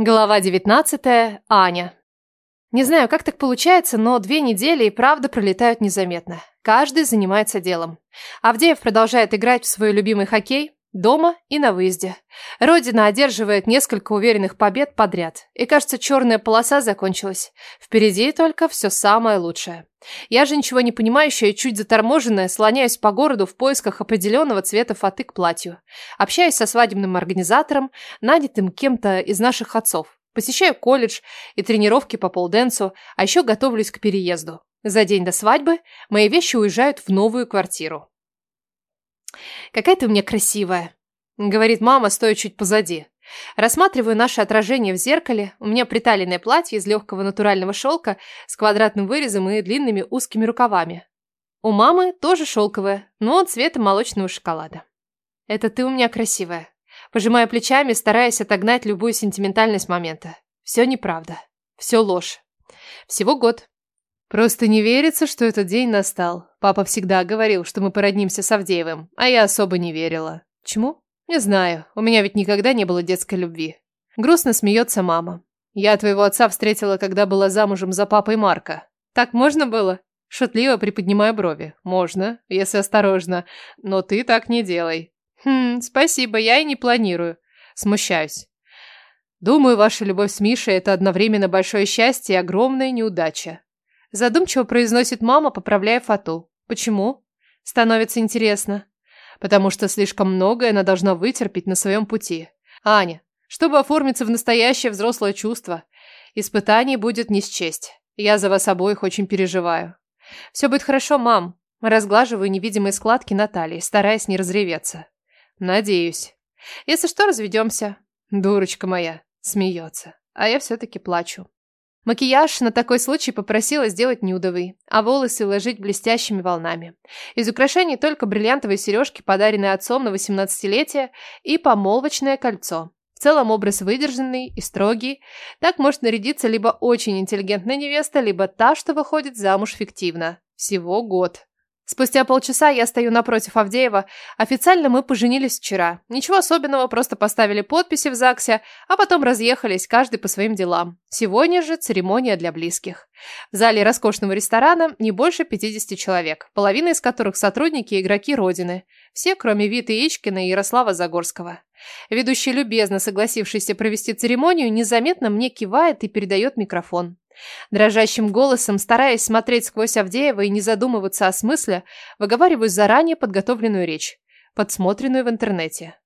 Глава 19. Аня. Не знаю, как так получается, но две недели и правда пролетают незаметно. Каждый занимается делом. Авдеев продолжает играть в свой любимый хоккей дома и на выезде. Родина одерживает несколько уверенных побед подряд. И кажется, черная полоса закончилась. Впереди только все самое лучшее. Я же ничего не понимающая и чуть заторможенная, слоняюсь по городу в поисках определенного цвета фаты к платью. Общаюсь со свадебным организатором, нанятым кем-то из наших отцов. Посещаю колледж и тренировки по полденсу, а еще готовлюсь к переезду. За день до свадьбы мои вещи уезжают в новую квартиру. «Какая ты у меня красивая», — говорит мама, стоя чуть позади. Рассматриваю наше отражение в зеркале. У меня приталенное платье из легкого натурального шелка с квадратным вырезом и длинными узкими рукавами. У мамы тоже шелковое, но цвета молочного шоколада. Это ты у меня красивая. Пожимая плечами, стараясь отогнать любую сентиментальность момента. Все неправда. Все ложь. Всего год. Просто не верится, что этот день настал. Папа всегда говорил, что мы породнимся с Авдеевым, а я особо не верила. Чему? Не знаю, у меня ведь никогда не было детской любви. Грустно смеется мама. Я твоего отца встретила, когда была замужем за папой Марка. Так можно было? Шутливо приподнимая брови. Можно, если осторожно, но ты так не делай. Хм, спасибо, я и не планирую. Смущаюсь. Думаю, ваша любовь с Мишей – это одновременно большое счастье и огромная неудача. Задумчиво произносит мама, поправляя фату. Почему? Становится интересно потому что слишком многое она должна вытерпеть на своем пути. Аня, чтобы оформиться в настоящее взрослое чувство, испытаний будет не счесть. Я за вас обоих очень переживаю. Все будет хорошо, мам. Разглаживаю невидимые складки Натальи, стараясь не разреветься. Надеюсь. Если что, разведемся. Дурочка моя. Смеется. А я все-таки плачу. Макияж на такой случай попросила сделать нюдовый, а волосы уложить блестящими волнами. Из украшений только бриллиантовые сережки, подаренные отцом на 18-летие, и помолвочное кольцо. В целом образ выдержанный и строгий. Так может нарядиться либо очень интеллигентная невеста, либо та, что выходит замуж фиктивно. Всего год. Спустя полчаса я стою напротив Авдеева. Официально мы поженились вчера. Ничего особенного, просто поставили подписи в ЗАГСе, а потом разъехались, каждый по своим делам. Сегодня же церемония для близких. В зале роскошного ресторана не больше 50 человек, половина из которых сотрудники и игроки Родины. Все, кроме Виты Ичкина и Ярослава Загорского. Ведущий, любезно согласившийся провести церемонию, незаметно мне кивает и передает микрофон. Дрожащим голосом, стараясь смотреть сквозь Авдеева и не задумываться о смысле, выговариваю заранее подготовленную речь, подсмотренную в интернете.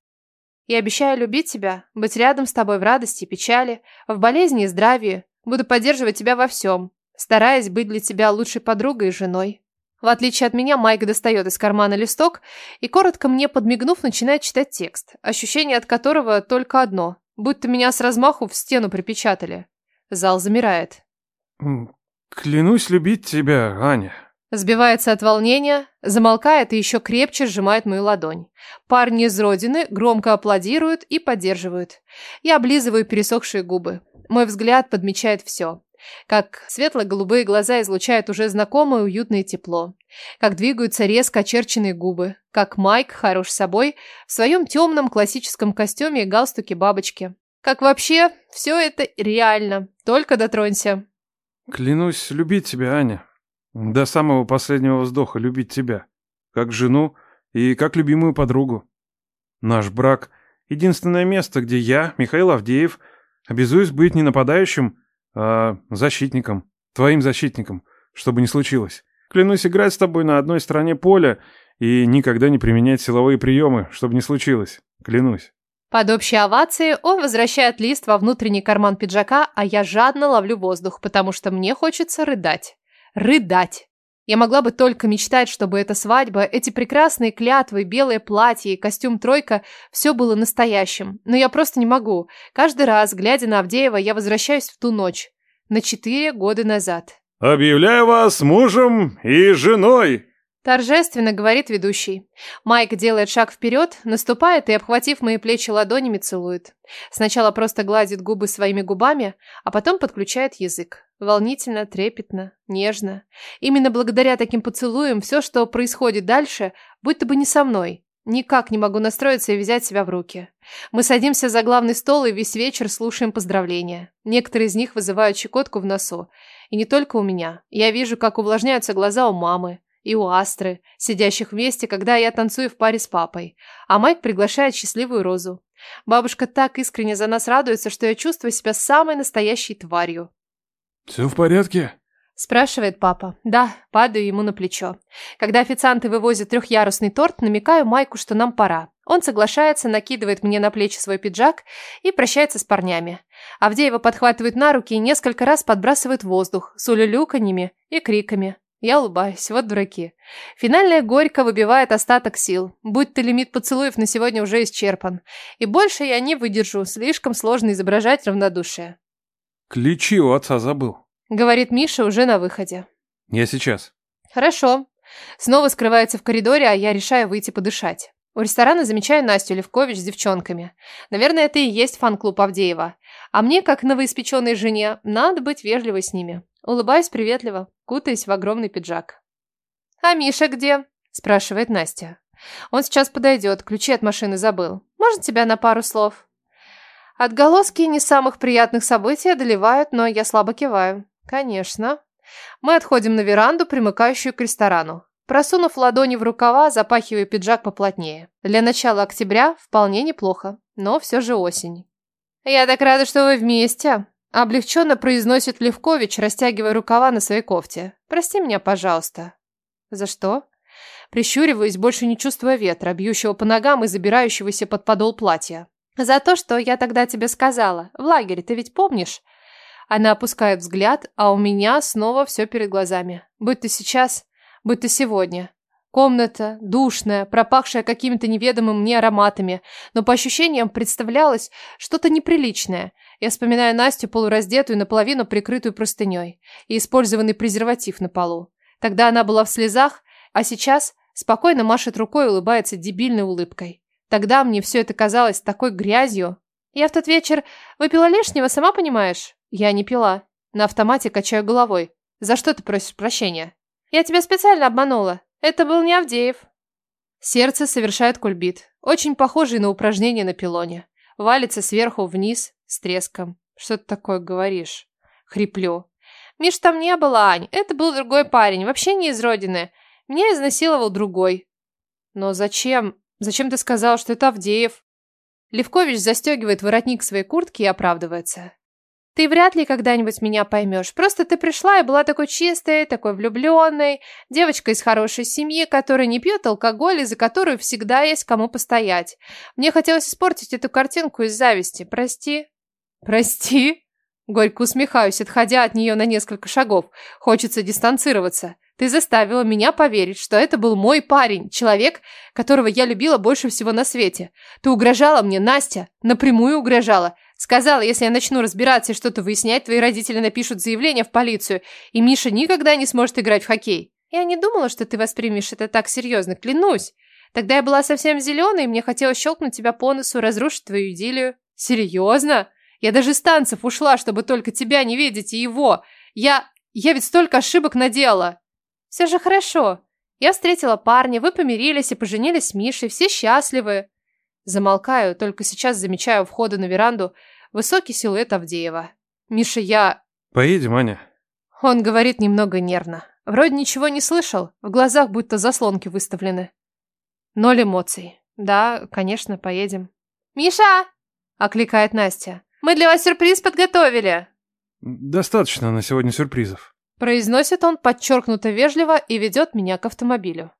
«Я обещаю любить тебя, быть рядом с тобой в радости и печали, в болезни и здравии, буду поддерживать тебя во всем, стараясь быть для тебя лучшей подругой и женой». В отличие от меня, Майк достает из кармана листок и, коротко мне подмигнув, начинает читать текст, ощущение от которого только одно, будто меня с размаху в стену припечатали. Зал замирает. «Клянусь любить тебя, Аня». Сбивается от волнения, замолкает и еще крепче сжимает мою ладонь. Парни из родины громко аплодируют и поддерживают. Я облизываю пересохшие губы. Мой взгляд подмечает все. Как светло-голубые глаза излучают уже знакомое уютное тепло. Как двигаются резко очерченные губы. Как Майк хорош собой в своем темном классическом костюме и галстуке бабочки. Как вообще все это реально. Только дотронься. Клянусь любить тебя, Аня. До самого последнего вздоха любить тебя. Как жену и как любимую подругу. Наш брак — единственное место, где я, Михаил Авдеев, обязуюсь быть не нападающим, а защитником. Твоим защитником, чтобы не случилось. Клянусь играть с тобой на одной стороне поля и никогда не применять силовые приемы, чтобы не случилось. Клянусь. Под общие овации он возвращает лист во внутренний карман пиджака, а я жадно ловлю воздух, потому что мне хочется рыдать. Рыдать. Я могла бы только мечтать, чтобы эта свадьба, эти прекрасные клятвы, белое платье и костюм тройка, все было настоящим. Но я просто не могу. Каждый раз, глядя на Авдеева, я возвращаюсь в ту ночь. На четыре года назад. «Объявляю вас мужем и женой!» Торжественно говорит ведущий. Майк делает шаг вперед, наступает и, обхватив мои плечи ладонями, целует. Сначала просто гладит губы своими губами, а потом подключает язык. Волнительно, трепетно, нежно. Именно благодаря таким поцелуям все, что происходит дальше, будто бы не со мной, Никак не могу настроиться и взять себя в руки. Мы садимся за главный стол и весь вечер слушаем поздравления. Некоторые из них вызывают щекотку в носу. И не только у меня. Я вижу, как увлажняются глаза у мамы и у Астры, сидящих вместе, когда я танцую в паре с папой. А Майк приглашает счастливую Розу. Бабушка так искренне за нас радуется, что я чувствую себя самой настоящей тварью. «Все в порядке?» Спрашивает папа. Да, падаю ему на плечо. Когда официанты вывозят трехъярусный торт, намекаю Майку, что нам пора. Он соглашается, накидывает мне на плечи свой пиджак и прощается с парнями. Авдеева подхватывает на руки и несколько раз подбрасывает в воздух с улюлюканьями и криками. Я улыбаюсь, вот дураки. Финальная горько выбивает остаток сил. Будь то лимит поцелуев на сегодня уже исчерпан. И больше я не выдержу, слишком сложно изображать равнодушие. Ключи у отца забыл. Говорит Миша уже на выходе. Я сейчас. Хорошо. Снова скрывается в коридоре, а я решаю выйти подышать. У ресторана замечаю Настю Левкович с девчонками. Наверное, это и есть фан-клуб Авдеева. А мне, как новоиспеченной жене, надо быть вежливой с ними. Улыбаюсь приветливо, кутаясь в огромный пиджак. «А Миша где?» – спрашивает Настя. «Он сейчас подойдет, ключи от машины забыл. Можно тебя на пару слов?» Отголоски не самых приятных событий одолевают, но я слабо киваю. «Конечно». Мы отходим на веранду, примыкающую к ресторану. Просунув ладони в рукава, запахиваю пиджак поплотнее. Для начала октября вполне неплохо, но все же осень. «Я так рада, что вы вместе», Облегченно произносит Левкович, растягивая рукава на своей кофте. «Прости меня, пожалуйста». «За что?» Прищуриваюсь, больше не чувствуя ветра, бьющего по ногам и забирающегося под подол платья. «За то, что я тогда тебе сказала. В лагере, ты ведь помнишь?» Она опускает взгляд, а у меня снова все перед глазами. Будь то сейчас, будь то сегодня. Комната душная, пропахшая какими-то неведомыми мне ароматами, но по ощущениям представлялось что-то неприличное. Я вспоминаю Настю полураздетую, наполовину прикрытую простыней и использованный презерватив на полу. Тогда она была в слезах, а сейчас спокойно машет рукой и улыбается дебильной улыбкой. Тогда мне все это казалось такой грязью. Я в тот вечер выпила лишнего, сама понимаешь? Я не пила. На автомате качаю головой. За что ты просишь прощения? Я тебя специально обманула. Это был не Авдеев. Сердце совершает кульбит, очень похожий на упражнение на пилоне. Валится сверху вниз с треском. Что ты такое говоришь? Хриплю. Миш там не было, Ань. Это был другой парень, вообще не из родины. Меня изнасиловал другой. Но зачем? Зачем ты сказал, что это Авдеев? Левкович застегивает воротник своей куртки и оправдывается. Ты вряд ли когда-нибудь меня поймешь. Просто ты пришла и была такой чистой, такой влюбленной, девочкой из хорошей семьи, которая не пьет алкоголь и за которую всегда есть кому постоять. Мне хотелось испортить эту картинку из зависти. Прости. Прости? Горько усмехаюсь, отходя от нее на несколько шагов. Хочется дистанцироваться. Ты заставила меня поверить, что это был мой парень, человек, которого я любила больше всего на свете. Ты угрожала мне, Настя, напрямую угрожала. Сказала, если я начну разбираться и что-то выяснять, твои родители напишут заявление в полицию, и Миша никогда не сможет играть в хоккей. Я не думала, что ты воспримешь это так серьезно, клянусь. Тогда я была совсем зеленой, и мне хотелось щелкнуть тебя по носу, разрушить твою идиллию. Серьезно? Я даже с танцев ушла, чтобы только тебя не видеть и его. Я... я ведь столько ошибок наделала. Все же хорошо. Я встретила парня, вы помирились и поженились с Мишей, все счастливы. Замолкаю, только сейчас замечаю у входа на веранду высокий силуэт Авдеева. «Миша, я...» «Поедем, Аня». Он говорит немного нервно. Вроде ничего не слышал, в глазах будто заслонки выставлены. Ноль эмоций. Да, конечно, поедем. «Миша!» – окликает Настя. «Мы для вас сюрприз подготовили!» «Достаточно на сегодня сюрпризов», – произносит он подчеркнуто вежливо и ведет меня к автомобилю.